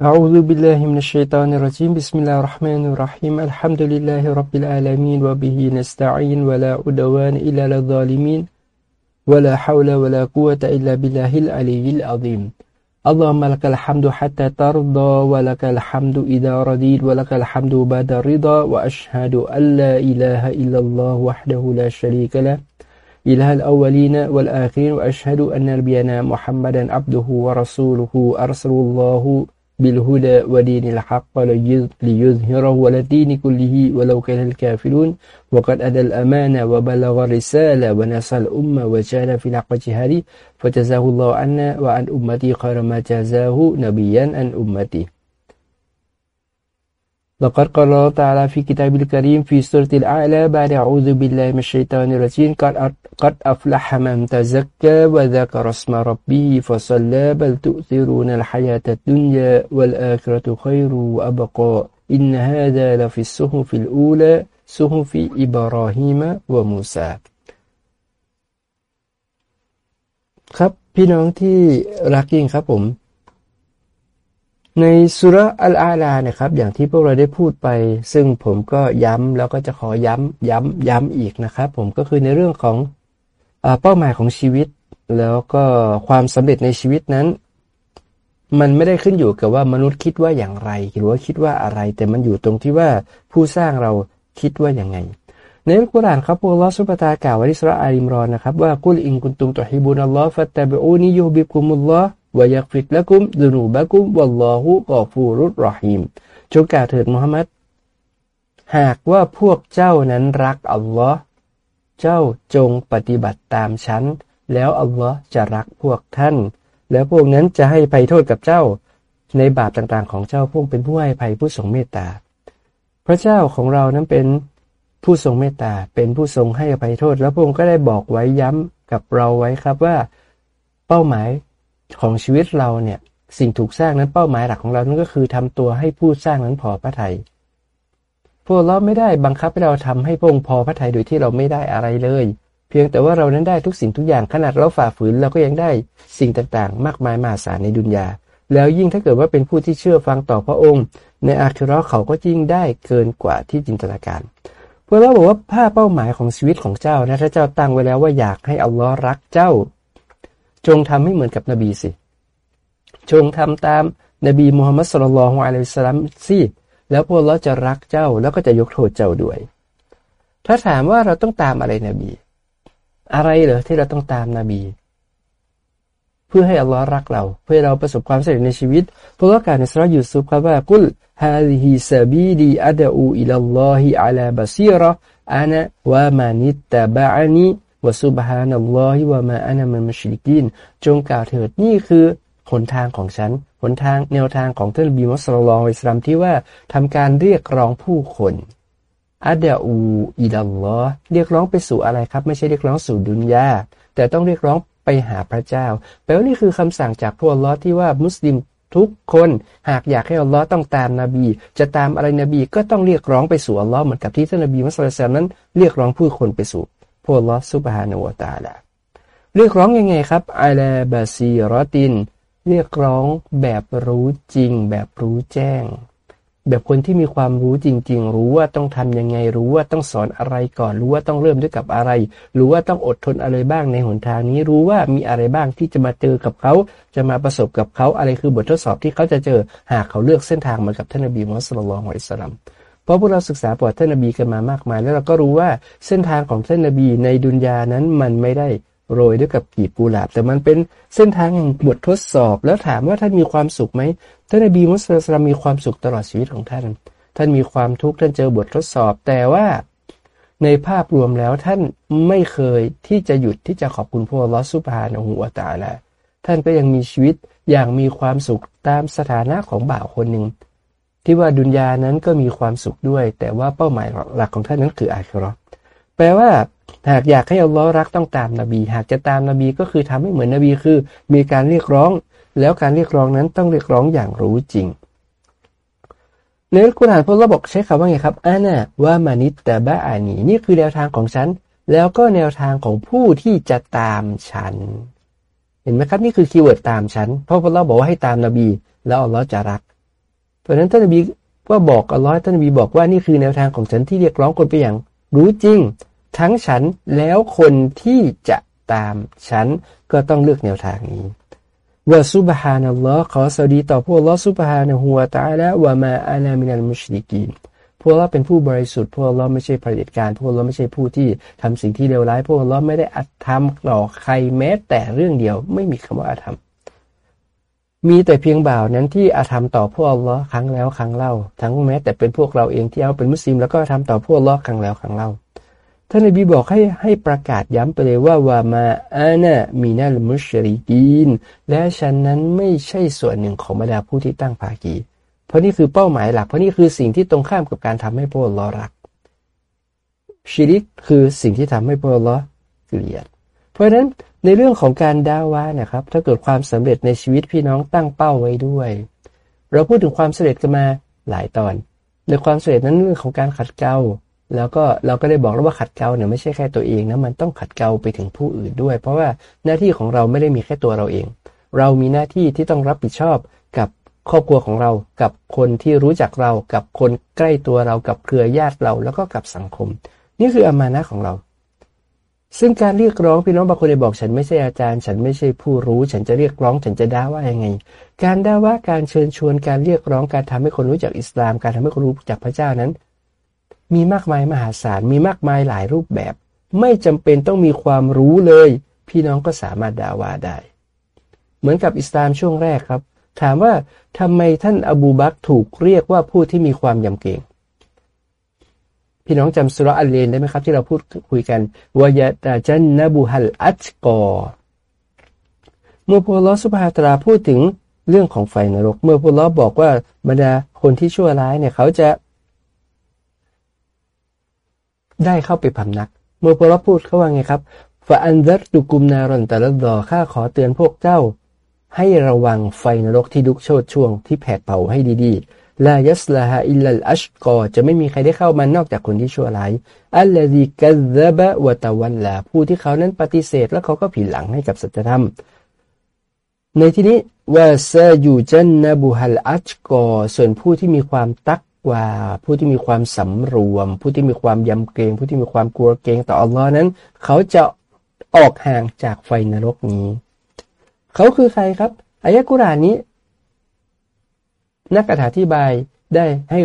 أعوذ بالله من الشيطان الرجيم. بسم الله الرحمن الرحيم. الحمد لله رب العالمين وبه نستعين ولا عدوان إلا للظالمين ولا حول ولا قوة إلا بالله العلي العظيم. اللهم لك الحمد حتى ترضى ولك الحمد إذا رضيت ولك الحمد بعد الرضا وأشهد أن لا إله إلا الله وحده لا شريك له. إله الأولين والآخرين وأشهد أن نبينا محمدا عبده ورسوله أرسل الله بالهدى ودين الحق ليظهره على الدين كله ولو كان الكافرون. وقد أدى الأمانة وبلغ الرسالة ونصر الأمة وجعل في الحق جهادي فجزاه الله عنا وعن أمتي خير ما جزاه نبيا عن أمتي. لقد قال الله تعالى في كتاب الكريم في سورة الأعلى بعد أعوذ بالله من الشيطان الرجيم قد قد أفلح من تزكى وذكر اسم ربه فصلى بل تؤثرون الحياة الدنيا والآخرة خير وأبقى إن هذا لفي الصحف الأولى صحف إبراهيم وموسى ครับพี่น้องที่รักยิ่งครับผม ในสุรอัลอาลาเนี่ยครับ อย่างที่พวกเราได้พูดไป ซึ่งผมก็ย้ำแล้วก็จะขอย้ำย้ำย้ำอีกนะครับ ผมก็คือในเรื่องของเป้าหมายของชีวิต แล้วก็ความสำเร็จในชีวิตนั้น มันไม่ได้ขึ้นอยู่กับว่ามนุษย์คิดว่าอย่างไร หรือว่าคิดว่าอะไร แต่มันอยู่ตรงที่ว่าผู้สร้างเราคิดว่าอย่างไง ในอัลกุรอานครับพวกลอสุบตากล่าวไว้ที่สุรอาลิมรอนนะครับว่ากุลอิงกุนตุมตุฮิบุนอัลลอฮ์ฟัตตะบิอูนียูบิกุมุลลอฮ์ วะยักฟิกละกุมดุนูบะกุมวัลลอฮุกอฟูรุตรอฮีมจงกล่าวเถิดมุฮัมมัดหากว่าพวกเจ้านั้นรักอัลลอฮ์เจ้าจงปฏิบัติตามฉัน แล้วอัลลอฮ์จะรักพวกท่าน แล้วพวกนั้นจะให้ภัยโทษกับเจ้า ในบาปต่างๆของเจ้าพวกเป็นผู้ให้ภัยผู้ทรงเมตตา พระเจ้าของเรานั้นเป็นผู้ทรงเมตตาเป็นผู้ทรงให้อภัยโทษ แล้วพระองค์ก็ได้บอกไว้ย้ำกับเราไว้ครับว่า เป้าหมาย ของชีวิตเราเนี่ย สิ่งถูกสร้างนั้นเป้าหมายหลักของเรานั้นก็คือทำตัวให้ผู้สร้างนั้นพอพระทยัยพวกเราไม่ได้บังคับให้เราทำให้พระองค์พอพระทัยโดยที่เราไม่ได้อะไรเลย เพียงแต่ว่าเรานั้นได้ทุกสิ่งทุกอย่างขนาดเราฝ่าฝืนเราก็ยังได้สิ่งต่างๆ มากมายมหาศาลในดุนยาแล้วยิ่งถ้าเกิดว่าเป็นผู้ที่เชื่อฟังต่อพระองค์ ในอาคิรอเขาก็ยิ่งได้เกินกว่าที่จินตนาการพวกเราบอกว่าภาเป้าหมายของชีวิตของเจ้านะถ้าเจ้าตั้งไว้แล้วว่าอยากให้อัลลอฮ์รักเจ้า จงทำให้เหมือนกับนบีสิ จงทำตามนบีมูฮัมมัดสุลลัลฮุอะลัยฮิสลามสิแล้วพวกเราจะรักเจ้าแล้วก็จะยกโทษเจ้าด้วย ถ้าถามว่าเราต้องตามอะไรนบี อะไรเหรอที่เราต้องตามนาบี เพื่อให้อัลลอฮ์รักเรา เพื่อเราประสบความสำเร็จในชีวิตพวกเราการในสุรยูซุฟครับว่ากุลฮาลิฮิซาบีดีอัดอูอิลลอฮิอัลาบาซีระอานะวะมานิตตะบะอานี วะซุบฮานัลลอฮิวะมาอานะมันมุชริกินจงกล่าวเถิดนี่คือหนทางของฉัน หนทางแนวทางของท่านบีมุสลิมอิสลามที่ว่าทำการเรียกร้องผู้คนอัดอูอิดัลลอฮ์เรียกร้องไปสู่อะไรครับ ไม่ใช่เรียกร้องสู่ดุนยาแต่ต้องเรียกร้องไปหาพระเจ้าแปลว่านี่คือคำสั่งจากพระอัลลอฮ์ที่ว่ามุสลิมทุกคนหากอยากให้อัลลอฮ์ต้องตามนาบี จะตามอะไรนบีก็ต้องเรียกร้องไปสู่อัลลอฮ์เหมือนกับที่ท่านนบีมุสลิมนั้นเรียกร้องผู้คนไปสู่ พระอัลอสุบฮานาวตาละเรียกร้องยังไงครับอัลาบาซีรอติน เรียกร้องแบบรู้จริง แบบรู้แจ้ง แบบคนที่มีความรู้จริง ๆ รู้ว่าต้องทำยังไง รู้ว่าต้องสอนอะไรก่อน รู้ว่าต้องเริ่มด้วยกับอะไร รู้ว่าต้องอดทนอะไรบ้างในหนทางนี้ รู้ว่ามีอะไรบ้างที่จะมาเจอกับเขา จะมาประสบกับเขา อะไรคือบททดสอบที่เขาจะเจอ หากเขาเลือกเส้นทางมากับท่านนบีมุฮัมมัดสุลลัลของอิสลาม เพราะพวกเราศึกษาประวัติท่านนบีกันมามากมาย แล้วเราก็รู้ว่าเส้นทางของท่านนบีในดุนยานั้นมันไม่ได้โรยด้วยกับกีบกุหลาบ แต่มันเป็นเส้นทางแห่งบททดสอบ แล้วถามว่าท่านมีความสุขไหมท่านนบีมุสลิมมีความสุขตลอดชีวิตของท่าน ท่านมีความทุกข์ท่านเจอบททดสอบ แต่ว่าในภาพรวมแล้วท่านไม่เคยที่จะหยุดที่จะขอบคุณพระลอสุภานะฮูวตาละท่านก็ยังมีชีวิตอย่างมีความสุขตามสถานะของบ่าวคนหนึ่ง ที่ว่าดุนยานั้นก็มีความสุขด้วย แต่ว่าเป้าหมายหลักของท่านนั้นคืออาคิรอแปลว่าหากอยากให้อัลลอฮ์รักต้องตามนาบี หากจะตามนาบีก็คือทำให้เหมือนนบีคือ มีการเรียกร้อง แล้วการเรียกร้องนั้นต้องเรียกร้องอย่างรู้จริงในอัลกุรอานพระเราบอกใช้คำว่าไงครับأنا ومن اتبعنيนี่คือแนวทางของฉัน แล้วก็แนวทางของผู้ที่จะตามฉัน เห็นไหมครับนี่คือ keyword ตามฉันเพราะพระเราบอกว่าให้ตามนบี แล้วอัลลอฮ์จะรัก เพราะฉะนั้นท่านนบีก็บอกอัลลอฮ์ท่านนบีบอกว่านี่คือแนวทางของฉันที่เรียกร้องคนไปอย่าง รู้จริง ทั้งฉันแล้วคนที่จะตามฉันก็ต้องเลือกแนวทางนี้ว่าซุบฮานัลลอฮ์ขอสวัสดีต่อพวกลอซุบฮานะฮัวตาละวะมาอานามินัลมุชริกีนพวกเราเป็นผู้บริสุทธิ์พวกเราไม่ใช่ผลิตการพวกเราไม่ใช่ผู้ที่ทำสิ่งที่เลวร้าย พวกเราไม่ได้อัตธรรมต่อใครแม้แต่เรื่องเดียว ไม่มีคำว่าอาธรรม มีแต่เพียงบ่าวนั้นที่อาธรรมต่อพวกเราครั้งแล้วครั้งเล่า ทั้งแม้แต่เป็นพวกเราเองที่เอาเป็นมุสลิมแล้วก็ทำต่อพวกเราครั้งแล้วครั้งเล่าท่านนบีบอกให้ให้ประกาศย้ำไปเลยว่าวามาอานะมีนัลมุชริกีน และฉันนั้นไม่ใช่ส่วนหนึ่งของบรรดาผู้ที่ตั้งภากีเพราะนี่คือเป้าหมายหลัก เพราะนี่คือสิ่งที่ตรงข้ามกับการทำให้พวกเรารัก ชิริกคือสิ่งที่ทำให้พวกเราเกลียด เพราะฉะนั้นในเรื่องของการดาวานะครับ ถ้าเกิดความสำเร็จในชีวิตพี่น้องตั้งเป้าไว้ด้วย เราพูดถึงความสำเร็จกันมาหลายตอน ในความสำเร็จนั้นเรื่องของการขัดเกลาแล้วก็เราก็ได้บอกแล้วว่าขัดเกลาเนี่ยไม่ใช่แค่ตัวเองนะมันต้องขัดเกลาไปถึงผู้อื่นด้วย เพราะว่าหน้าที่ของเราไม่ได้มีแค่ตัวเราเอง เรามีหน้าที่ที่ต้องรับผิดชอบกับครอบครัวของเรากับคนที่รู้จักเรากับคนใกล้ตัวเรากับเครือญาติเราแล้วก็กับสังคม นี่คืออามานะของเรา ซึ่งการเรียกร้องพี่น้องบางคนเลยบอกฉันไม่ใช่อาจารย์ ฉันไม่ใช่ผู้รู้ ฉันจะเรียกร้อง ฉันจะด่าว่ายังไง การด่าว่าการเชิญชวนการเรียกร้องการทำให้คนรู้จักอิสลาม การทำให้คนรู้จักพระเจ้านั้น มีมากมายมหาศาลมีมากมายหลายรูปแบบ ไม่จำเป็นต้องมีความรู้เลย พี่น้องก็สามารถด่าว่าได้ เหมือนกับอิสลามช่วงแรกครับ ถามว่าทำไมท่านอบูบักถูกเรียกว่าผู้ที่มีความยำเกรง พี่น้องจำสุรอัลเลนได้ไหมครับ ที่เราพูดคุยกันวายตาจันนบูฮัลอัจกอเมื่อพวกลอสุภาตราพูดถึงเรื่องของไฟนรก เมื่อพวกลอบอกว่าบรรดาคนที่ชั่วร้ายเนี่ยเขาจะได้เข้าไปพำนัก เมื่อพวกลอพูดเขาว่าไงครับฟาอันดัตุกุมนารอนตะละดอข้าขอเตือนพวกเจ้า ให้ระวังไฟนรกที่ลุกโชดช่วงที่แผดเผาให้ดีๆ ลายัสลาฮาอิลลัลอัชกอจะไม่มีใครได้เข้ามานอกจากคนที่ชั่วร้ายอัลลดีกัซบะวะตะวันลาผู้ที่เขานั้นปฏิเสธแล้วเขาก็ผิดหลังให้กับสัจธรรม ในที่นี้ว่าซาอยู่จันนบูฮัลอัชกอส่วนผู้ที่มีความตักกว่าผู้ที่มีความสำรวม ผู้ที่มีความยำเกรง ผู้ที่มีความกลัวเกรงต่ออัลลอฮ์นั้น เขาจะออกห่างจากไฟนรกนี้ เขาคือใครครับอายะกุรานนี้ นักอธิบายได้ให้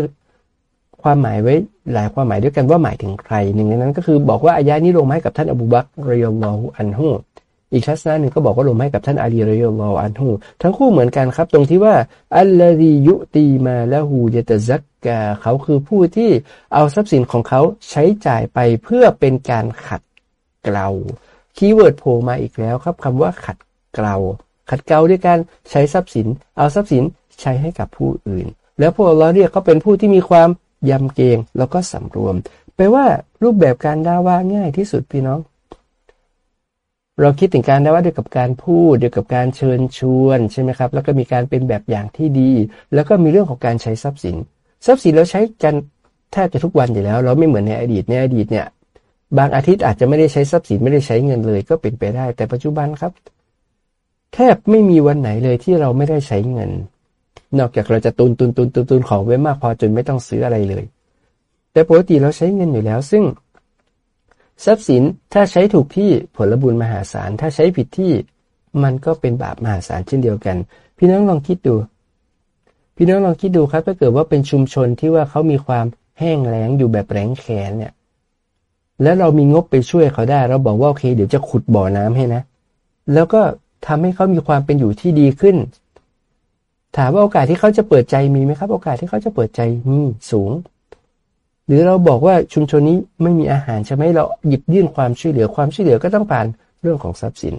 ความหมายไว้หลายความหมายด้วยกันว่าหมายถึงใครหนึ่งในนั้น ก็คือบอกว่าอายะนี้ลงมาให้กับท่านอบูบักรยลลอฮุอันฮูอีกทัศนะหนึ่งก็บอกว่าลงให้กับท่านอาลีรยลลอฮุอันฮูทั้งคู่เหมือนกันครับ ตรงที่ว่าอัลลอฮียุตีมาละหูยตะซักกาเขาคือผู้ที่เอาทรัพย์สินของเขาใช้จ่ายไปเพื่อเป็นการขัดเกลา keyword โผล่มาอีกแล้วครับคำว่าขัดเกลาขัดเกลาด้วยการใช้ทรัพย์สิน เอาทรัพย์สิน ใช้ให้กับผู้อื่น แล้วพวกเราเรียกเขาเป็นผู้ที่มีความยำเกรงแล้วก็สำรวมแปลว่ารูปแบบการดะอฺวะฮฺง่ายที่สุดพี่น้อง เราคิดถึงการดะอฺวะฮฺด้วยกับการพูดด้วยกับการเชิญชวนใช่ไหมครับ แล้วก็มีการเป็นแบบอย่างที่ดี แล้วก็มีเรื่องของการใช้ทรัพย์สิน ทรัพย์สินเราใช้กันแทบจะทุกวันอยู่แล้ว เราไม่เหมือนในอดีตในอดีตเนี่ยบางอาทิตย์อาจจะไม่ได้ใช้ทรัพย์สินไม่ได้ใช้เงินเลย ก็เป็นไปได้ แต่ปัจจุบันครับ แทบไม่มีวันไหนเลยที่เราไม่ได้ใช้เงิน นอกจากเราจะตุนตุนตุนตุนตุนของไว้มากพอจนไม่ต้องซื้ออะไรเลย แต่ปกติเราใช้เงินอยู่แล้ว ซึ่ง ทรัพย์สินถ้าใช้ถูกที่ผลบุญมหาศาล ถ้าใช้ผิดที่มันก็เป็นบาปมหาศาลเช่นเดียวกัน พี่น้องลองคิดดู พี่น้องลองคิดดูครับ ถ้าเกิดว่าเป็นชุมชนที่ว่าเขามีความแห้งแล้งอยู่แบบแรงแขนเนี่ย แล้วเรามีงบไปช่วยเขาได้ เราบอกว่าโอเค เดี๋ยวจะขุดบ่อน้ำให้นะ แล้วก็ทำให้เขามีความเป็นอยู่ที่ดีขึ้น ถามว่าโอกาสที่เขาจะเปิดใจมีไหมครับ โอกาสที่เขาจะเปิดใจมีสูง หรือเราบอกว่าชุมชนนี้ไม่มีอาหารใช่ไหมเราหยิบยื่นความช่วยเหลือความช่วยเหลือก็ต้องผ่านเรื่องของทรัพย์สิน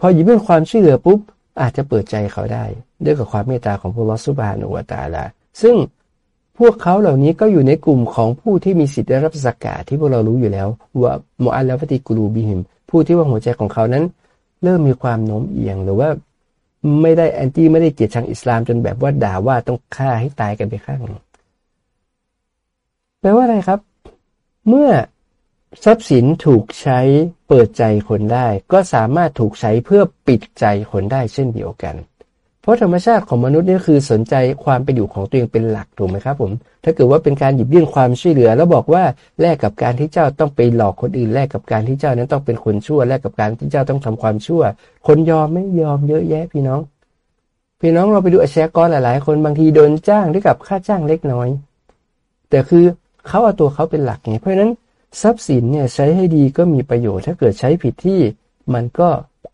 พอหยิบยื่นความช่วยเหลือปุ๊บอาจจะเปิดใจเขาได้ ด้วยกับความเมตตาของพระลอสุบานุวตาลาซึ่งพวกเขาเหล่านี้ก็อยู่ในกลุ่มของผู้ที่มีสิทธิ์ได้รับสักกาที่พวกเรารู้อยู่แล้วว่าโมอัลลฟติกูรูบิหิม ผู้ที่ว่าหัวใจของเขานั้น เริ่มมีความโน้มเอียงหรือว่า ไม่ได้แอนตี้ไม่ได้เกลียดชังอิสลามจนแบบว่าด่าว่าต้องฆ่าให้ตายกันไปข้างแปลว่าอะไรครับ เมื่อทรัพย์สินถูกใช้เปิดใจคนได้ ก็สามารถถูกใช้เพื่อปิดใจคนได้เช่นเดียวกัน เพราะธรรมชาติของมนุษย์นี่คือสนใจความเป็นอยู่ของตัวเองเป็นหลักถูกไหมครับผมถ้าเกิดว่าเป็นการหยิบยื่นความช่วยเหลือ แล้วบอกว่าแลกกับการที่เจ้าต้องไปหลอกคนอื่นแลกกับการที่เจ้านั้นต้องเป็นคนชั่วแลกกับการที่เจ้าต้องทำความชั่ว คนยอมไม่ยอมเยอะแยะพี่น้อง พี่น้องเราไปดูอาชญากรหลาย ๆ คนบางทีโดนจ้างด้วยกับค่าจ้างเล็กน้อย แต่คือเขาเอาตัวเขาเป็นหลักไงเพราะฉะนั้นทรัพย์สินเนี่ยใช้ให้ดีก็มีประโยชน์ ถ้าเกิดใช้ผิดที่มันก็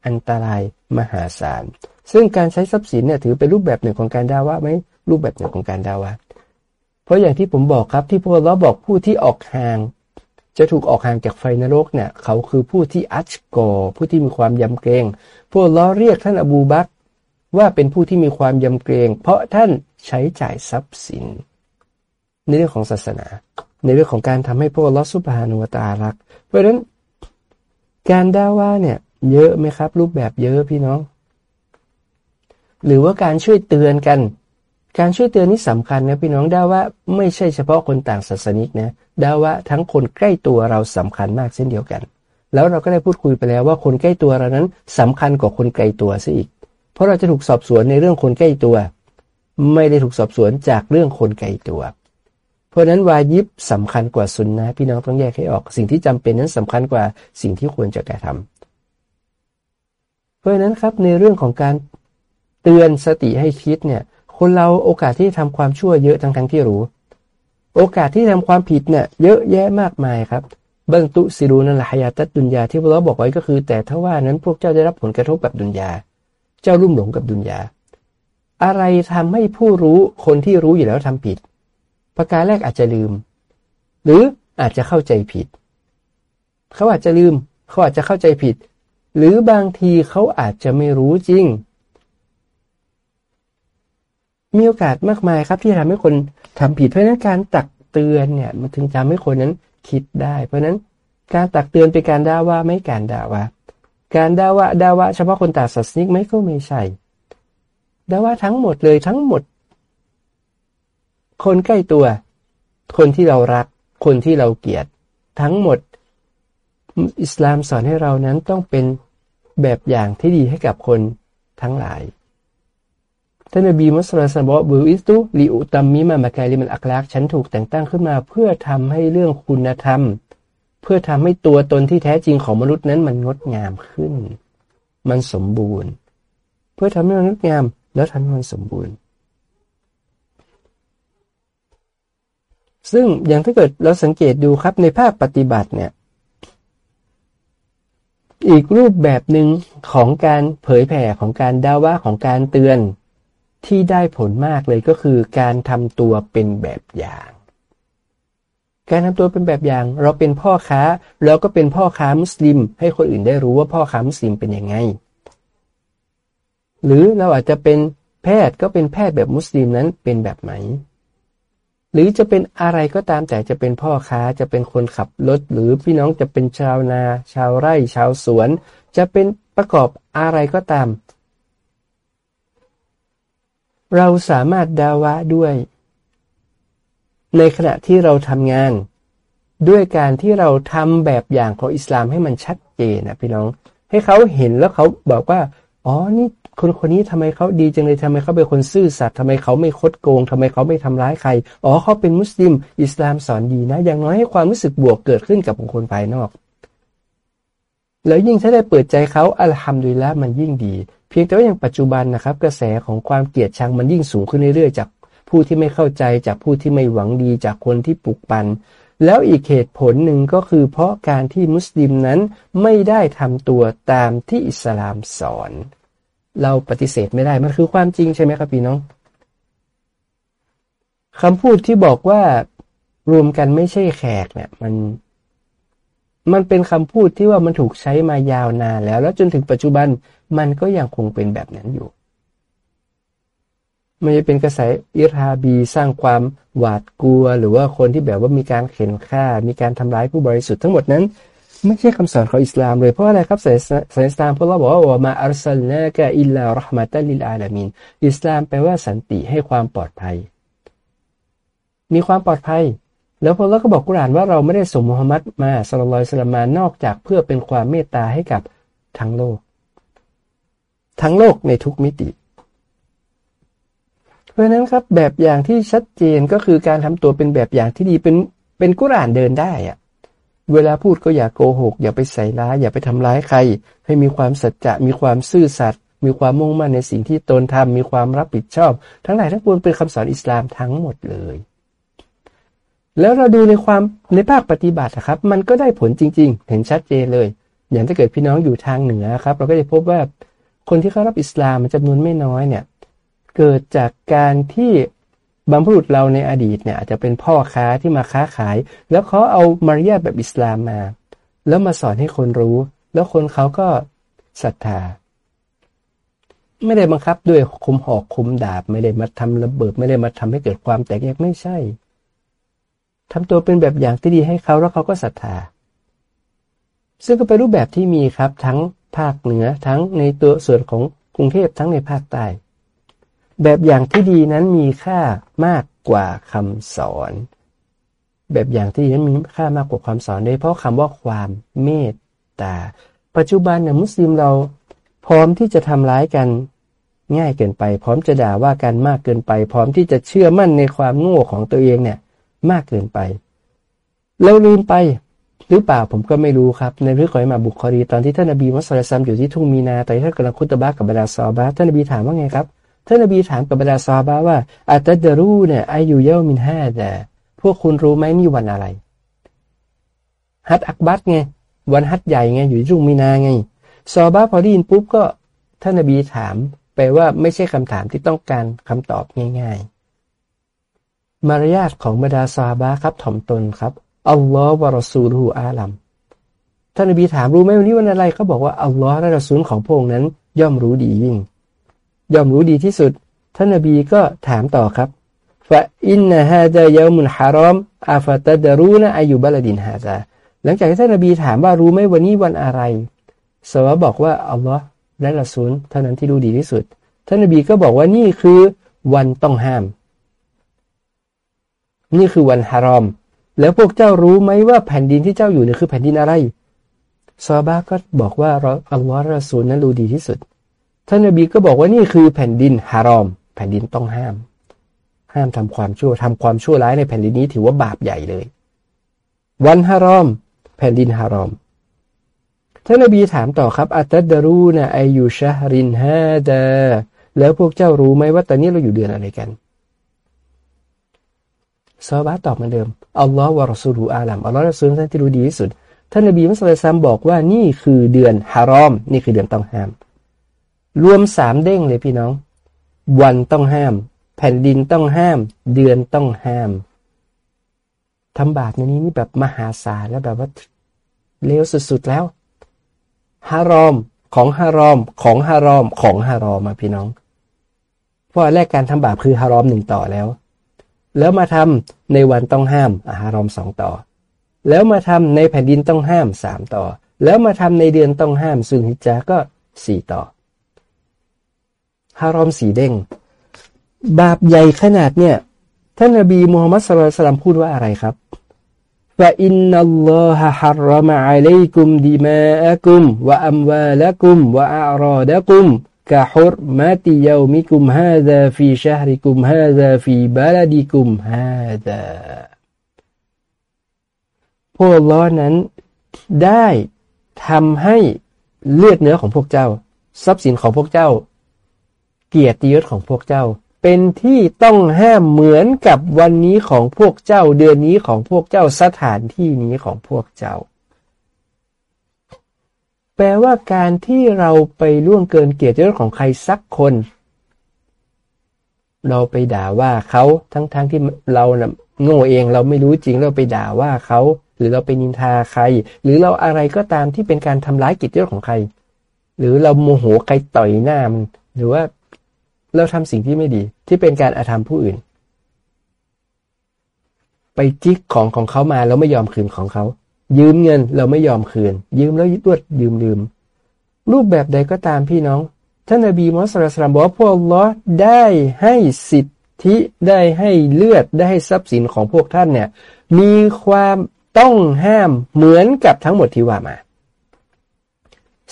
อันตรายมหาศาล ซึ่งการใช้ทรัพย์สินเนี่ยถือเป็นรูปแบบหนึ่งของการดาวะไหมรูปแบบหนึ่งของการดาวะเพราะอย่างที่ผมบอกครับที่พวกเราบอกผู้ที่ออกห่าง จะถูกออกห่างจากไฟนรกเนี่ยเขาคือผู้ที่อัชกอผู้ที่มีความยำเกรงพวกเราเรียกท่านอบูบักว่าเป็นผู้ที่มีความยำเกรง เพราะท่านใช้จ่ายทรัพย์สิน ในเรื่องของศาสนา ในเรื่องของการทำให้พวกเราสุภานุวตารัก เพราะฉะนั้นการดาว่าเนี่ยเยอะไหมครับ รูปแบบเยอะพี่น้อง หรือว่าการช่วยเตือนกัน การช่วยเตือนนี่สำคัญนะพี่น้องด้ว่าไม่ใช่เฉพาะคนต่างศาสนิกนะด้ว่าทั้งคนใกล้ตัวเราสำคัญมากเช่นเดียวกัน แล้วเราก็ได้พูดคุยไปแล้วว่าคนใกล้ตัวเรานั้นสำคัญกว่าคนไกลตัวซะอีก เพราะเราจะถูกสอบสวนในเรื่องคนใกล้ตัว ไม่ได้ถูกสอบสวนจากเรื่องคนไกลตัว เพราะนั้นวายิบสำคัญกว่าสุนนะพี่น้องต้องแยกให้ออก สิ่งที่จำเป็นนั้นสำคัญกว่าสิ่งที่ควรจะกระทำเพราะฉะนั้นครับในเรื่องของการ เตือนสติให้คิดเนี่ย คนเราโอกาสที่ทำความชั่วเยอะทั้งทั้งที่รู้ โอกาสที่ทำความผิดเนี่ยเยอะแยะมากมายครับเบิ้งตุสิรูนันละหยาตัดดุนยาที่พระเราบอกไว้ก็คือ แต่ถ้าว่านั้นพวกเจ้าได้รับผลกระทบกับดุนยา เจ้าลุ่มหลงกับดุนยา อะไรทำให้ผู้รู้คนที่รู้อยู่แล้วทำผิด ประการแรกอาจจะลืม หรืออาจจะเข้าใจผิด เขาอาจจะลืม เขาอาจจะเข้าใจผิด หรือบางทีเขาอาจจะไม่รู้จริง มีโอกาสมากมายครับที่ทำให้คนทำผิด เพราะฉะนั้นการตักเตือนเนี่ยมันถึงทำให้คนนั้นคิดได้ เพราะฉะนั้นการตักเตือนเป็นการด่าว่าไม่การด่าว่า การด่าว่าด่าว่าเฉพาะคนตางศาสนิกไม่ก็ไม่ใช่ด่าว่าทั้งหมดเลยทั้งหมด คนใกล้ตัว คนที่เรารัก คนที่เราเกลียด ทั้งหมด อิสลามสอนให้เรานั้นต้องเป็นแบบอย่างที่ดีให้กับคนทั้งหลาย ท่านนบีมุสลิมบอกบูอิสตุลิอุตัมมิมามาคาลิมันอักลักฉันถูกแต่งตั้งขึ้นมาเพื่อทำให้เรื่องคุณธรรม เพื่อทำให้ตัวตนที่แท้จริงของมนุษย์นั้นมันงดงามขึ้น มันสมบูรณ์ เพื่อทำให้มันงดงาม แล้วทำให้มันสมบูรณ์ ซึ่งอย่างถ้าเกิดเราสังเกตดูครับในภาคปฏิบัติเนี่ย อีกรูปแบบหนึ่งของการเผยแผ่ของการดาว่าของการเตือน ที่ได้ผลมากเลยก็คือการทำตัวเป็นแบบอย่าง การทำตัวเป็นแบบอย่าง เราเป็นพ่อค้าเราก็เป็นพ่อค้ามุสลิม ให้คนอื่นได้รู้ว่าพ่อค้ามุสลิมเป็นยังไง หรือเราอาจจะเป็นแพทย์ก็เป็นแพทย์แบบมุสลิมนั้นเป็นแบบไหน หรือจะเป็นอะไรก็ตามแต่จะเป็นพ่อค้าจะเป็นคนขับรถ หรือพี่น้องจะเป็นชาวนา ชาวไร่ ชาวสวน จะเป็นประกอบอะไรก็ตาม เราสามารถดาวะด้วย ในขณะที่เราทำงาน ด้วยการที่เราทำแบบอย่างของอิสลามให้มันชัดเจนนะพี่น้อง ให้เขาเห็นแล้วเขาบอกว่า อ๋อนี่คนคนนี้ทำไมเขาดีจังเลยทำไมเขาเป็นคนซื่อสัตย์ทำไมเขาไม่คดโกงทำไมเขาไม่ทำร้ายใคร อ๋อเขาเป็นมุสลิม อิสลามสอนดีนะ อย่างน้อยให้ความรู้สึกบวกเกิดขึ้นกับคนภายนอก แล้วยิ่งถ้าได้เปิดใจเขาอัลฮัมดุลิลละมันยิ่งดี เพียงแต่ว่าอย่างปัจจุบันนะครับ กระแสของความเกลียดชังมันยิ่งสูงขึ้นเรื่อยๆ จากผู้ที่ไม่เข้าใจจากผู้ที่ไม่หวังดีจากคนที่ปลุกปัน แล้วอีกเหตุผลหนึ่งก็คือ เพราะการที่มุสลิมนั้นไม่ได้ทำตัวตามที่อิสลามสอน เราปฏิเสธไม่ได้มันคือความจริงใช่ไหมครับพี่น้องคำพูดที่บอกว่ารวมกันไม่ใช่แขกเนี่ยมัน มันเป็นคำพูดที่ว่ามันถูกใช้มายาวนานแล้ว แล้วจนถึงปัจจุบันมันก็ยังคงเป็นแบบนั้นอยู่ มันจะเป็นกระแสอิราบีสร้างความหวาดกลัว หรือว่าคนที่แบบว่ามีการเข็นฆ่า มีการทำร้ายผู้บริสุทธิ์ทั้งหมดนั้น ไม่ใช่คำสอนของอิสลามเลยเพราะอะไรครับศาสนาอิสลามพระเราบอกว่ามาอัลซัลนากะอิลลารห์มาตัลลิลอาลามินอิสลามแปลว่าสันติให้ความปลอดภัย มีความปลอดภัย แล้วพอเราก็บอกกุรานว่าเราไม่ได้ส่งมุฮัมมัดมาสลลอยสลามานอกจากเพื่อเป็นความเมตตาให้กับทั้งโลก ทั้งโลกในทุกมิติ เพราะนั้นครับแบบอย่างที่ชัดเจนก็คือการทำตัวเป็นแบบอย่างที่ดีเป็นเป็นกุรานเดินได้อะเวลาพูดก็อย่าโกหก อย่าไปใส่ร้าย อย่าไปทำร้ายใคร ให้มีความสัจจะมีความซื่อสัตย์มีความมุ่งมั่นในสิ่งที่ตนทำมีความรับผิดชอบ ทั้งหลายทั้งปวงเป็นคำสอนอิสลามทั้งหมดเลย แล้วเราดูในความในภาคปฏิบัติครับ มันก็ได้ผลจริง ๆ เห็นชัดเจนเลย อย่างถ้าเกิดพี่น้องอยู่ทางเหนือครับ เราก็จะพบว่าคนที่เข้ารับอิสลามมันจำนวนไม่น้อยเนี่ย เกิดจากการที่บรรพบุรุษเราในอดีตเนี่ยอาจจะเป็นพ่อค้าที่มาค้าขาย แล้วเขาเอามารยาทแบบอิสลามมา แล้วมาสอนให้คนรู้ แล้วคนเขาก็ศรัทธา ไม่ได้บังคับด้วยคุมหอกคุมดาบ ไม่ได้มาทำระเบิด ไม่ได้มาทำให้เกิดความแตกแยกไม่ใช่ ทำตัวเป็นแบบอย่างที่ดีให้เขาแล้วเขาก็ศรัทธา ซึ่งก็เป็นรูปแบบที่มีครับทั้งภาคเหนือทั้งในตัวส่วนของกรุงเทพทั้งในภาคใต้ แบบอย่างที่ดีนั้นมีค่ามากกว่าคำสอน แบบอย่างที่ดีนั้นมีค่ามากกว่าความสอนโดยเพราะคำว่าความเมตตา ปัจจุบันเนี่ยมุสลิมเราพร้อมที่จะทำร้ายกันง่ายเกินไป พร้อมจะด่าว่ากันมากเกินไป พร้อมที่จะเชื่อมั่นในความโง่ของตัวเองเนี่ย มากเกินไป เราลืมไปหรือเปล่าผมก็ไม่รู้ครับ ในเรื่องของมาบุคคลีตอนที่ท่านนบีมุสลิมอยู่ที่ทุ่งมีนาตอนที่ท่านกำลังคุตบะกับบรรดาซอบะท่านนบีถามว่าไงครับท่านนบีถามกับบรรดาซาบะว่าอัตดรูเนี่ยอายุเยามินห้าแต่พวกคุณรู้ไหมนี่วันอะไร ฮัตอักบัตไงวันฮัตใหญ่ไงอยู่ทุ่งมีนาไงซอบะพอได้ยินปุ๊บก็ท่านนบีถามแปลว่าไม่ใช่คำถามที่ต้องการคำตอบง่าย ๆ มารยาทของบรรดาซาบะครับถ่อมตนครับอัลลอฮ์วะรอซูลูอาลัมท่านนบีถามรู้ไหมวันนี้วันอะไรเขาบอกว่าอัลลอฮ์และรอซูลของพระองค์นั้น ย่อมรู้ดียิ่ง ย่อมรู้ดีที่สุด ท่านนบีก็ถามต่อครับฟะอินนะฮะดายามุนฮารอมอาฟาตดารูนะอายุบัลดินฮาซาหลังจากที่ท่านนบีถามว่ารู้ไหมวันนี้วันอะไรสวะบอกว่าอัลลอฮ์และละซูลเท่านั้นที่รู้ดีที่สุด ท่านนบีก็บอกว่านี่คือวันต้องห้าม นี่คือวันฮารอม แล้วพวกเจ้ารู้ไหมว่าแผ่นดินที่เจ้าอยู่เนี่ยคือแผ่นดินอะไรซอบาก็บอกว่าอัลลอฮ์และซูลนั้นรู้ดีที่สุด ท่านนบีก็บอกว่านี่คือแผ่นดินฮารอม แผ่นดินต้องห้าม ห้ามทำความชั่วทำความชั่วร้ายในแผ่นดินนี้ถือว่าบาปใหญ่เลย วันฮารอม แผ่นดินฮารอม ท่านนบีถามต่อครับ อัตตดรูนะอายุชารินฮาดาแล้วพวกเจ้ารู้ไหมว่าตอนนี้เราอยู่เดือนอะไรกัน ซาบะตอบเหมือนเดิมอัลลอฮ์วะรอซูลูอาลัมอัลลอฮ์รอซูลท่านที่รู้ดีที่สุด ท่านนบีมุสลิมบอกว่านี่คือเดือนฮารอม นี่คือเดือนต้องห้าม รวมสามเด้งเลยพี่น้อง วันต้องห้าม แผ่นดินต้องห้าม เดือนต้องห้ามทำบาปในนี้นี่แบบมหาศาลแล้วแบบว่าเลวสุดๆแล้วฮารอมของฮารอมของฮารอมของฮารอมมาพี่น้อง เพราะแรกการทำบาปคือฮารอมหนึ่งต่อแล้ว แล้วมาทำในวันต้องห้ามฮารอมสองต่อ แล้วมาทำในแผ่นดินต้องห้ามสามต่อ แล้วมาทำในเดือนต้องห้ามซึ่งฮิจาก็สี่ต่อฮารอมสีเด้ง บาปใหญ่ขนาดเนี่ย ท่านนบีมูฮัมมัดสุลตัลพูดว่าอะไรครับฟาอินนัลลอฮะฮารมะอัลัยกุมดิมาอักุมวะอัมวาลกุมวะอัรอดะฮุรมาติยามิกุม ฮาซาฟีชฮริกุมฮาซาฟีบาลดิกุมฮาซาพวกล้อนั้นได้ทำให้เลือดเนื้อของพวกเจ้า ทรัพย์สินของพวกเจ้า เกียรติยศของพวกเจ้า เป็นที่ต้องห้ามเหมือนกับวันนี้ของพวกเจ้า เดือนนี้ของพวกเจ้าสถานที่นี้ของพวกเจ้า แปลว่าการที่เราไปล่วงเกินเกียรติยศของใครสักคน เราไปด่าว่าเขาทั้งๆทที่เรานะ่ะโง่เองเราไม่รู้จริงเราไปด่าว่าเขาหรือเราไปนินทาใคร หรือเราอะไรก็ตามที่เป็นการทำร้ายกิจยศของใคร หรือเราโมโหใครต่อยหน้ามันหรือว่าเราทำสิ่งที่ไม่ดี ที่เป็นการอาธรรมผู้อื่น ไปจิกของของเขามาแล้วไม่ยอมคืนของเขา ยืมเงินเราไม่ยอมคืน ยืมแล้วยึดวดยืมลืม รูปแบบใดก็ตามพี่น้อง ท่านอบีมุสลิมบอกว่าพวกลอได้ให้สิทธิได้ให้เลือดได้ให้ทรัพย์สินของพวกท่านเนี่ย มีความต้องห้ามเหมือนกับทั้งหมดที่ว่ามา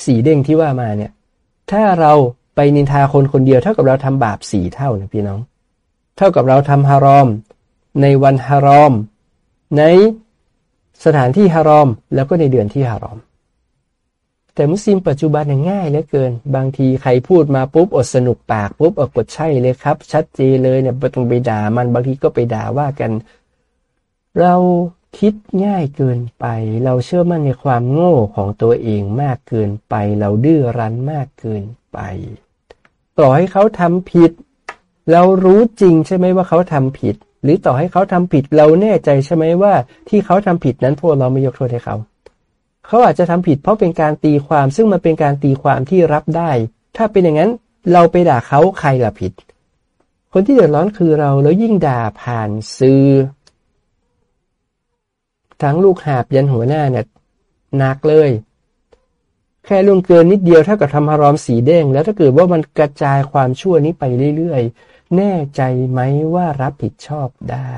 สีเด้งที่ว่ามาเนี่ย ถ้าเราไปนินทาคนคนเดียวเท่ากับเราทำบาปสี่เท่านะพี่น้อง เท่ากับเราทำฮารอม ในวันฮารอม ใน สถานที่ฮารอม แล้วก็ในเดือนที่ฮารอม แต่มุสลิมปัจจุบันง่ายเหลือเกิน บางทีใครพูดมาปุ๊บอดสนุกปากปุ๊บอดกดใช่เลยครับ ชัดเจนเลยเนี่ยไม่ต้องไปด่ามันบางทีก็ไปด่าว่ากัน เราคิดง่ายเกินไป เราเชื่อมั่นในความโง่ของตัวเองมากเกินไป เราดื้อรั้นมากเกินไป ต่อให้เขาทำผิด เรารู้จริงใช่ไหมว่าเขาทำผิด หรือต่อให้เขาทำผิดเราแน่ใจใช่ไหมว่า ที่เขาทำผิดนั้นพวกเราไม่ยกโทษให้เขา เขาอาจจะทำผิดเพราะเป็นการตีความ ซึ่งมันเป็นการตีความที่รับได้ ถ้าเป็นอย่างนั้นเราไปด่าเขาใครล่ะผิด คนที่เดือดร้อนคือเราแล้วยิ่งด่าผ่านสื่อทั้งลูกหาบยันหัวหน้าเนี่ยหนักเลย แค่ล่วงเกินนิดเดียวเท่ากับทำฮารอมสีแดง แล้วถ้าเกิดว่ามันกระจายความชั่วนี้ไปเรื่อยๆ แน่ใจไหมว่ารับผิดชอบได้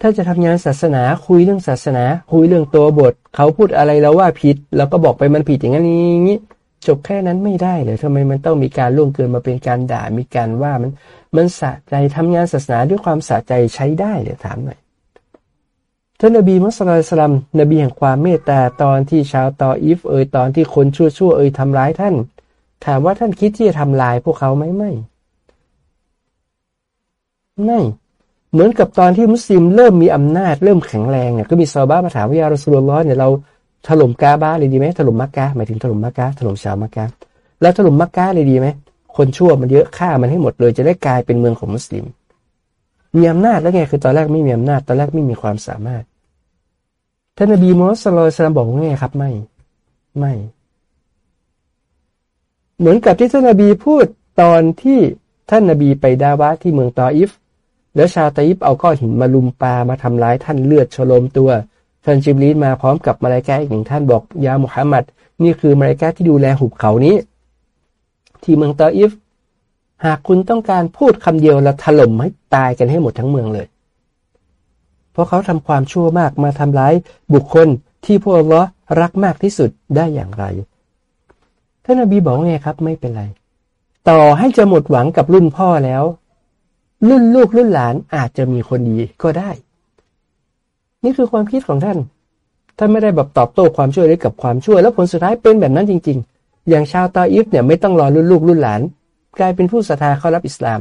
ถ้าจะทำงานศาสนาคุยเรื่องศาสนา คุยเรื่องตัวบท เขาพูดอะไรแล้วว่าผิดเราก็บอกไปมันผิดอย่างนี้จบแค่นั้นไม่ได้เลยทำไมมันต้องมีการล่วงเกินมาเป็นการด่ามีการว่ามัน มันสะใจทำงานศาสนาด้วยความสะใจใช้ได้เลยถามหน่อย ท่านนบีมุสลิมนบีแห่งความเมตตาตอนที่ชาวตออิฟเอยตอนที่คนชั่วๆเอยทำร้ายท่าน ถามว่าท่านคิดที่จะทำลายพวกเขาไหมไม่ไม่เหมือนกับตอนที่มุสลิมเริ่มมีอำนาจเริ่มแข็งแรงเนี่ยก็มีซาบ้ามาถามว่ายารัสุลล้อฮ์เนี่ยเราถล่มกาบ้าเลยดีไหมถล่มมักกะหมายถึงถล่มมักกะถล่มชาวมักกะแล้วถล่มมักกะเลยดีไหมคนชั่วมันเยอะฆ่ามันให้หมดเลยจะได้กลายเป็นเมืองของมุสลิม มีอำนาจแล้วไงคือตอนแรกไม่มีอำนาจตอนแรกไม่มีความสามารถ ท่านนบีมูฮัมมัดสุลตัลบอกว่าไงครับ ไม่ไม่ เหมือนกับที่ท่านนบีพูดตอนที่ท่านนบีไปดาวะที่เมืองตออิฟ แล้วชาวตออิฟเอาก้อนหินมาลุมปามาทำร้ายท่านเลือดฉลมตัวท่านจิบลีนมาพร้อมกับมาลายกาอีกหนึ่งท่านบอกยามุฮัมมัดนี่คือมาลายกาที่ดูแลหุบเขานี้ ที่เมืองตออิฟ หากคุณต้องการพูดคำเดียวแล้วถล่มให้ตายกันให้หมดทั้งเมืองเลย ราะเขาทำความชั่วมากมาทำร้ายบุคคลที่พวกเรารักมากที่สุดได้อย่างไร ท่านอบีบอกไงครับ ไม่เป็นไร ต่อให้จะหมดหวังกับรุ่นพ่อแล้ว รุ่นลูกรุ่นหลานอาจจะมีคนดีก็ได้ นี่คือความคิดของท่าน ท่านไม่ได้แบบตอบโต้ความช่วยเลยกับความช่วยแล้วผลสุดท้ายเป็นแบบนั้นจริง ๆ อย่างชาวตาอิฟเนี่ยไม่ต้องรอรุ่นลูกรุ่นหลาน กลายเป็นผู้ศรัทธาเข้ารับอิสลาม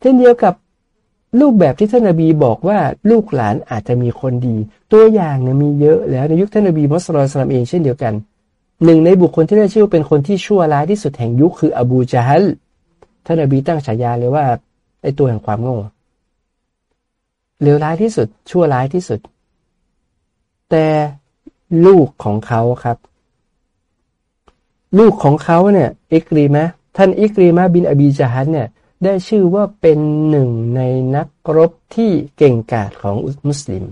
เช่นเดียวกับ รูปแบบที่ท่านนบีบอกว่าลูกหลานอาจจะมีคนดี ตัวอย่างเนี่ยมีเยอะแล้วในยุคท่านนบีมุสลิมเองเช่นเดียวกันหนึ่งในบุคคลที่ได้ชื่อเป็นคนที่ชั่วร้ายที่สุดแห่งยุคคืออบูจาฮัลท่านนบีตั้งฉายาเลยว่าไอตัวแห่งความโง่เลวร้ายที่สุด ชั่วร้ายที่สุด แต่ลูกของเขาครับ ลูกของเขาเนี่ยอิกรีมะท่านอิกรีมะบินอบีญะฮัลเนี่ย ได้ชื่อว่าเป็นหนึ่งในนักรบที่เก่งกาจของมุสลิม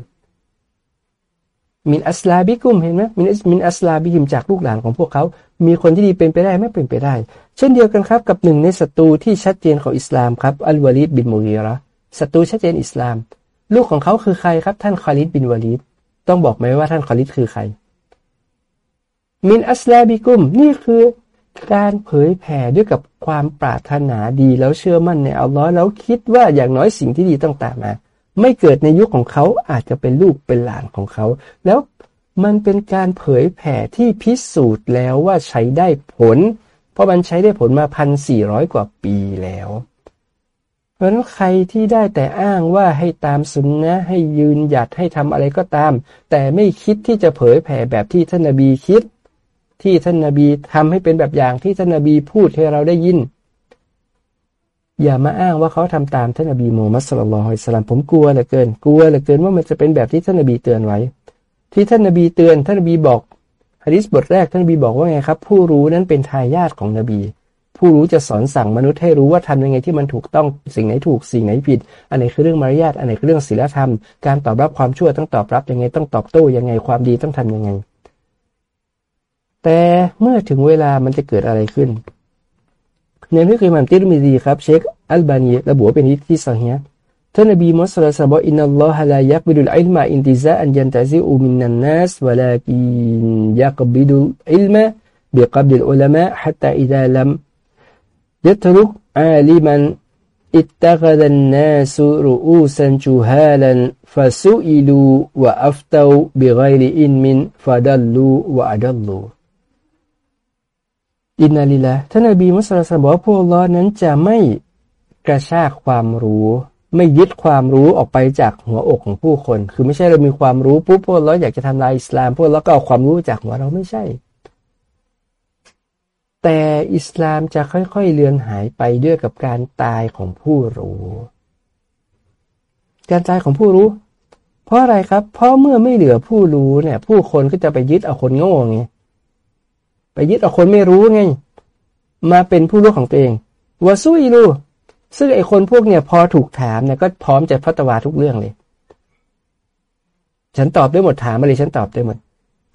من أصلابكمเห็นไหมمن من أصلابهمจากลูกหลานของพวกเขา มีคนที่ดีเป็นไปได้ไม่เป็นไปได้ เช่นเดียวกันครับกับหนึ่งในศัตรูที่ชัดเจนของอิสลามครับอัลวะลีดบินมุฆีเราะฮฺศัตรูชัดเจนอิสลาม ลูกของเขาคือใครครับ ท่านคอลิดบินวะลีดต้องบอกไหมว่าท่านคอลิดคือใครมินอัสลาบิกุมนี่คือ การเผยแผ่ด้วยกับความปรารถนาดีแล้วเชื่อมั่นในอัลลอฮ์แล้วคิดว่าอย่างน้อยสิ่งที่ดีต้องตามมา ไม่เกิดในยุคของเขาอาจจะเป็นลูกเป็นหลานของเขา แล้วมันเป็นการเผยแผ่ที่พิสูจน์แล้วว่าใช้ได้ผล เพราะมันใช้ได้ผลมาพันสี่ร้อยกว่าปีแล้วเพราะนั้นใครที่ได้แต่อ้างว่าให้ตามสุนนะให้ยืนหยัดให้ทำอะไรก็ตาม แต่ไม่คิดที่จะเผยแผ่แบบที่ท่านนบีคิด ที่ท่านนาบีทำให้เป็นแบบอย่างที่ท่านนาบีพูดให้เราได้ยิน อย่ามาอ้างว่าเขาทำตามท่านนาบีมูฮัมมัดสุลลัลฮอิสลามผมกลัวเหลือเกิน กลัวเหลือเกินว่ามันจะเป็นแบบที่ท่านนาบีเตือนไว้ ที่ท่านนาบีเตือนท่านนาบีบอกฮะดิษบทแรกท่านนบีบอกว่าไงครับ ผู้รู้นั้นเป็นทายาทของนบี ผู้รู้จะสอนสั่งมนุษย์ให้รู้ว่าทำยังไงที่มันถูกต้องสิ่งไหนถูกสิ่งไหนผิด อันไหนคือเรื่องมารยาทอันไหนคือเรื่องศีลธรรม การตอบรับความชั่วต้องตอบรับยังไงต้องตอบโต้ยังไงความดีต้องทำยังไง แต่เมื่อถึงเวลามันจะเกิดอะไรขึ้น ในพิธีมันติรมิดีครับเชคอัลบานีระบุเป็นที่สังเฮียท่านนบีมุสลิมบอกอินนัลลอฮะลายักบิดุลอิลมาอินติซาอันยันตะซิอุมินนันนัสวลากินยักบิดุลอิลมา بقبض العلماء حتى إذا لم يترك عالما اتخذ الناس رؤوسا جهالا فسئلوا وأفتوا بغير علم فضلوا وأضلوا อินนาลิละท่านนบีมุสลิมบอกว่าพวกล้อนั้นจะไม่กระชากความรู้ ไม่ยึดความรู้ออกไปจากหัวอกของผู้คน คือไม่ใช่เรามีความรู้ปุ๊บพวกเราอยากจะทำลายอิสลาม พวกเราก็เอาความรู้จากหัวเราไม่ใช่ แต่อิสลามจะค่อยๆเลือนหายไปด้วยกับการตายของผู้รู้ การตายของผู้รู้ เพราะอะไรครับ เพราะเมื่อไม่เหลือผู้รู้เนี่ย ผู้คนก็จะไปยึดเอาคนโง่ไง ไปยึดเอาคนไม่รู้ไง มาเป็นผู้รู้ของตัวเองวาซุยรูซึ่งไอคนพวกเนี่ยพอถูกถามเนี่ยก็พร้อมจะพัตวาทุกเรื่องเลย ฉันตอบได้หมดถามมาเลยฉันตอบได้หมด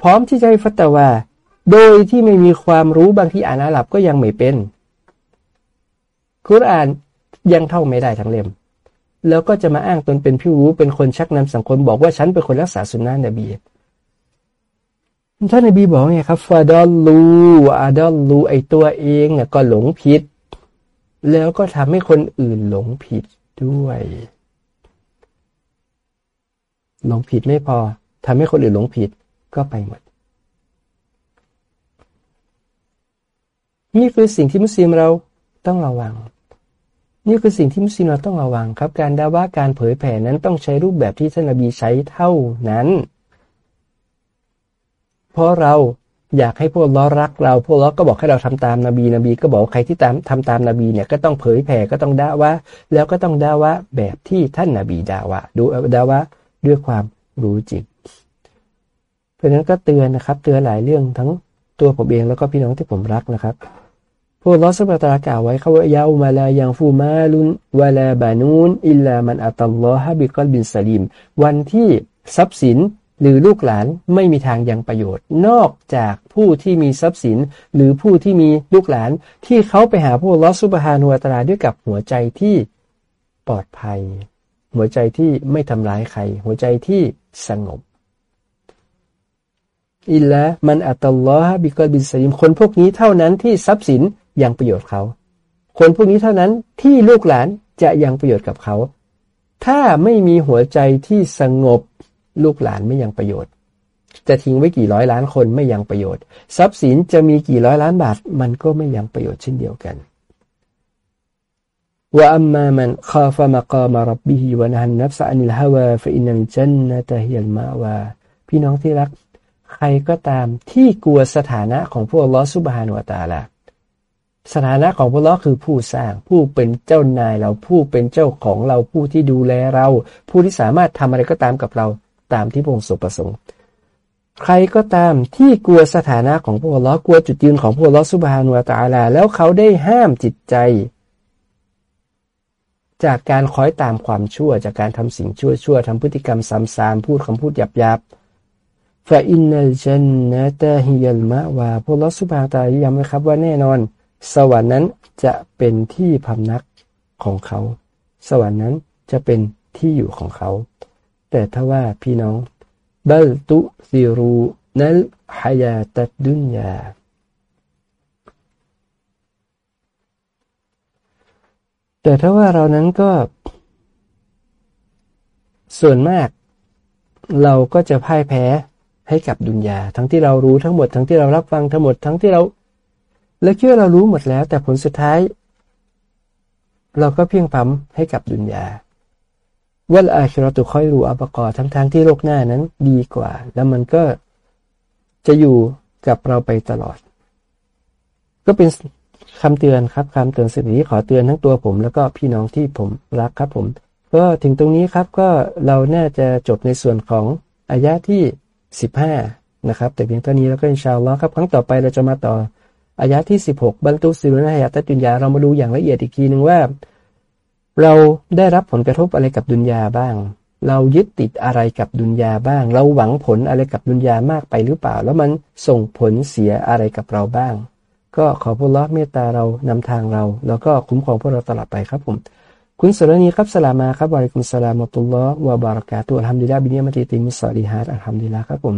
พร้อมที่จะให้ฟัตวา โดยที่ไม่มีความรู้บางที่อ่านอาหรับก็ยังไม่เป็น คุรานยังเท่าไม่ได้ทั้งเล่ม แล้วก็จะมาอ้างตนเป็นผู้รู้เป็นคนชักนำสังคมบอกว่าฉันเป็นคนรักษาสุนนะนบี ท่านนบีบอกไงครับฟาดอลลูอาดอลลูไอตัวเองเนี่ยก็หลงผิด แล้วก็ทำให้คนอื่นหลงผิดด้วย หลงผิดไม่พอทำให้คนอื่นหลงผิดก็ไปหมด นี่คือสิ่งที่มุสลิมเราต้องระวัง นี่คือสิ่งที่มุสลิมเราต้องระวังครับ การดาว่าการเผยแผ่นั้นต้องใช้รูปแบบที่ท่านนบีใช้เท่านั้น เพราะเราอยากให้พวกล้อรักเรา พวกล้อก็บอกให้เราทำตามนบีนบีก็บอกใครที่ตามทำตามนบีเนี่ยก็ต้องเผยแผ่ก็ต้องด่าว่า แล้วก็ต้องด่าว่าแบบที่ท่านนบีด่าว่าดูด่าว่าด้วยความรู้จริงเพราะนั้นก็เตือนนะครับ เตือนหลายเรื่องทั้งตัวผมเองแล้วก็พี่น้องที่ผมรักนะครับพวกลอสบตรากล่าวไว้เขาว่ายาวมาลายังฟูมาลุนวาลาบานูนอิลลามันอัตัลลอฮะบิกอลบินสลิมวันที่ทรัพย์สิน หรือลูกหลานไม่มีทางยังประโยชน์ นอกจากผู้ที่มีทรัพย์สิน หรือผู้ที่มีลูกหลาน ที่เขาไปหาผู้ลอสุบฮานุวตราด้วยกับหัวใจที่ปลอดภัย หัวใจที่ไม่ทำร้ายใคร หัวใจที่สงบอิลละมันอัตลอฮบิกอบินสลิมคนพวกนี้เท่านั้นที่ทรัพย์สินยังประโยชน์เขา คนพวกนี้เท่านั้นที่ลูกหลานจะยังประโยชน์กับเขา ถ้าไม่มีหัวใจที่สงบ ลูกหลานไม่ยังประโยชน์ จะทิ้งไว้กี่ร้อยล้านคนไม่ยังประโยชน์ ทรัพย์สินจะมีกี่ร้อยล้านบาท มันก็ไม่ยังประโยชน์เช่นเดียวกันว่าอัมมามันคาฟะมะกามะรับบิฮิวะนันนับสะอันิลฮาวาฟอินัลจันนตะฮิยัลมาวาพี่น้องที่รัก ใครก็ตามที่กลัวสถานะของพวกลอสุบฮานุตาลาสถานะของพวกลอคือผู้สร้างผู้เป็นเจ้านายเราผู้เป็นเจ้าของเราผู้ที่ดูแลเรา ผู้ที่สามารถทำอะไรก็ตามกับเรา ตามที่พระองค์ทรงประสงค์ ใครก็ตามที่กลัวสถานะของพวกเรากลัวจุดยืนของพวกเราสุบฮานุตาลา แล้วเขาได้ห้ามจิตใจ จากการคอยตามความชั่ว จากการทำสิ่งชั่วชั่วทำพฤติกรรมซ้ำๆพูดคำพูดหยาบๆฟาอินนัลจันนะตะฮิยัลมะวาพวกเราสุบฮาตาย้ำไหมครับว่าแน่นอน สวรรค์นั้นจะเป็นที่พำนักของเขา สวรรค์นั้นจะเป็นที่อยู่ของเขา แต่ถ้าว่าพี่น้องบัลตุซิรูนัลฮายาตัดดุนยาแต่ถ้าว่าเรานั้นก็ ส่วนมาก เราก็จะพ่ายแพ้ให้กับดุนยา ทั้งที่เรารู้ทั้งหมด ทั้งที่เรารับฟังทั้งหมดทั้งที่เรา และคิดว่าเรารู้หมดแล้ว แต่ผลสุดท้าย เราก็เพียงพัมให้กับดุนยา วัลอาคิรตุค่อยรูอับกอทั้งทางที่โลกหน้านั้นดีกว่า แล้วมันก็จะอยู่กับเราไปตลอด ก็เป็นคำเตือนครับคำเตือนสิ่งนี้ขอเตือนทั้งตัวผม แล้วก็พี่น้องที่ผมรักครับผม ก็ถึงตรงนี้ครับก็เราน่าจะจบในส่วนของอายะที่สิบห้านะครับ แต่เพียงเท่านี้แล้วก็อินชาอัลลอฮ์ครับ ครั้งต่อไปเราจะมาต่ออายะที่สิบหกบรรทุสิรุนหายาตตุนยาเรามาดูอย่างละเอียดอีกทีหนึ่งว่า เราได้รับผลกระทบอะไรกับดุนยาบ้าง เรายึดติดอะไรกับดุนยาบ้าง เราหวังผลอะไรกับดุนยามากไปหรือเปล่า แล้วมันส่งผลเสียอะไรกับเราบ้าง ก็ขอพระลอเมตตาเรานำทางเรา แล้วก็คุ้มครองพวกเราตลอดไปครับผมคุณสุรณีครับสลามาครับวาริกุมสลามตุลลอฮ์วะบารักาตุอัลฮัมดุลิลลาบิเนียมติติมุสลิฮัดอัลฮัมดุลิลลาครับผม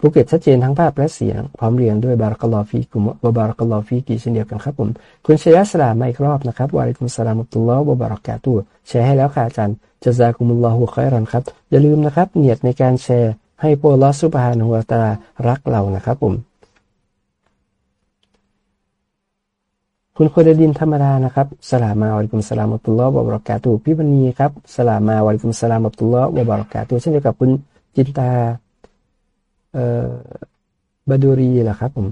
ภูเก็ตชัดเจนทั้งภาพและเสียง พร้อมเรียนด้วยบารักลอฟีกุมวบารักลอฟีกีเช่นเดียวกันครับผม คุณชยสลามาอีกรอบนะครับวาริกุมสลามุตุลลอฮ์วบารักาตูแชร์ให้แล้วค่ะอาจารย์จะซากุมุลลอฮุคอยรันครับ อย่าลืมนะครับเนียดในการแชร์ ให้พวกลอสุบฮานุวตารักเรานะครับผมคุณโคเดดินธรรมดานะครับสลามาวะลิกุมสลามุตุลลอฮ์วบารักาตุพี่บันีครับสลามาวะลิกุมสลามุตุลลอฮ์วบารักาตุเช่นเดียวกับคุณจินตา บาดูรีแหละครับผม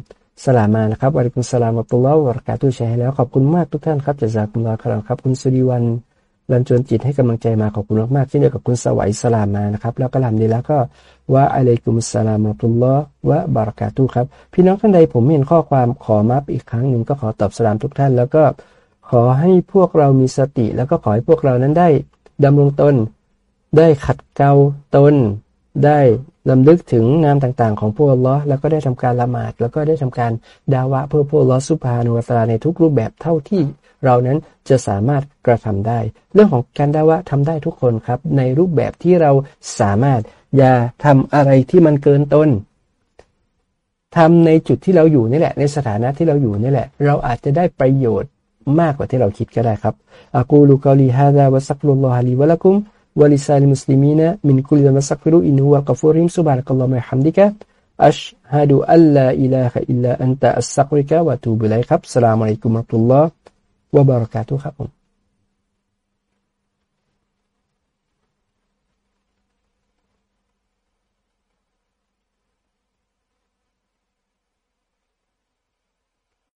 สลามานะครับวะลิกุมสลามุตุลลอฮ์วะรกาตุชร์ให้แล้วขอบคุณมากทุกท่านครับจะจากคุณลาครับ คุณสุริวันลันจวนจิตให้กำลังใจมาขอบคุณมากๆเช่นเดียวกับคุณสวัยสลามมานะครับ แล้วก็ลำดีแล้วก็ว่าอะลัยกุมสลามอัตุลลอฮ์วะบารักาตุครับ พี่น้องท่านใดผมเห็นข้อความขอมาอีกครั้งหนึ่งก็ขอตอบสลามทุกท่าน แล้วก็ขอให้พวกเรามีสติ แล้วก็ขอให้พวกเรานั้นได้ดำรงตน ได้ขัดเกลาตน ได้ ลำลึกถึงนามต่างๆ ของพวกลอแล้วก็ได้ทำการละหมาด แล้วก็ได้ทำการดาวะเพื่อพวกลอสุภานุวตาในทุกรูปแบบเท่าที่เรานั้นจะสามารถกระทำได้ เรื่องของการดาวะทำได้ทุกคนครับ ในรูปแบบที่เราสามารถอย่าทำอะไรที่มันเกินต้นทำในจุดที่เราอยู่นี่แหละ ในสถานะที่เราอยู่นี่แหละ เราอาจจะได้ประโยชน์มากกว่าที่เราคิดก็ได้ครับอากูลูกาลีฮาดาวะสักลุลลอฮาลิมุสลิมีนะลักุม ولسائر المسلمين من كل ما استغفروا إن هو القفور سبحانك اللهم وبحمدك. أشهد أن لا إله إلا أنت أستغفرك وتوب إليك. السلام عليكم ورحمة الله وبركاته.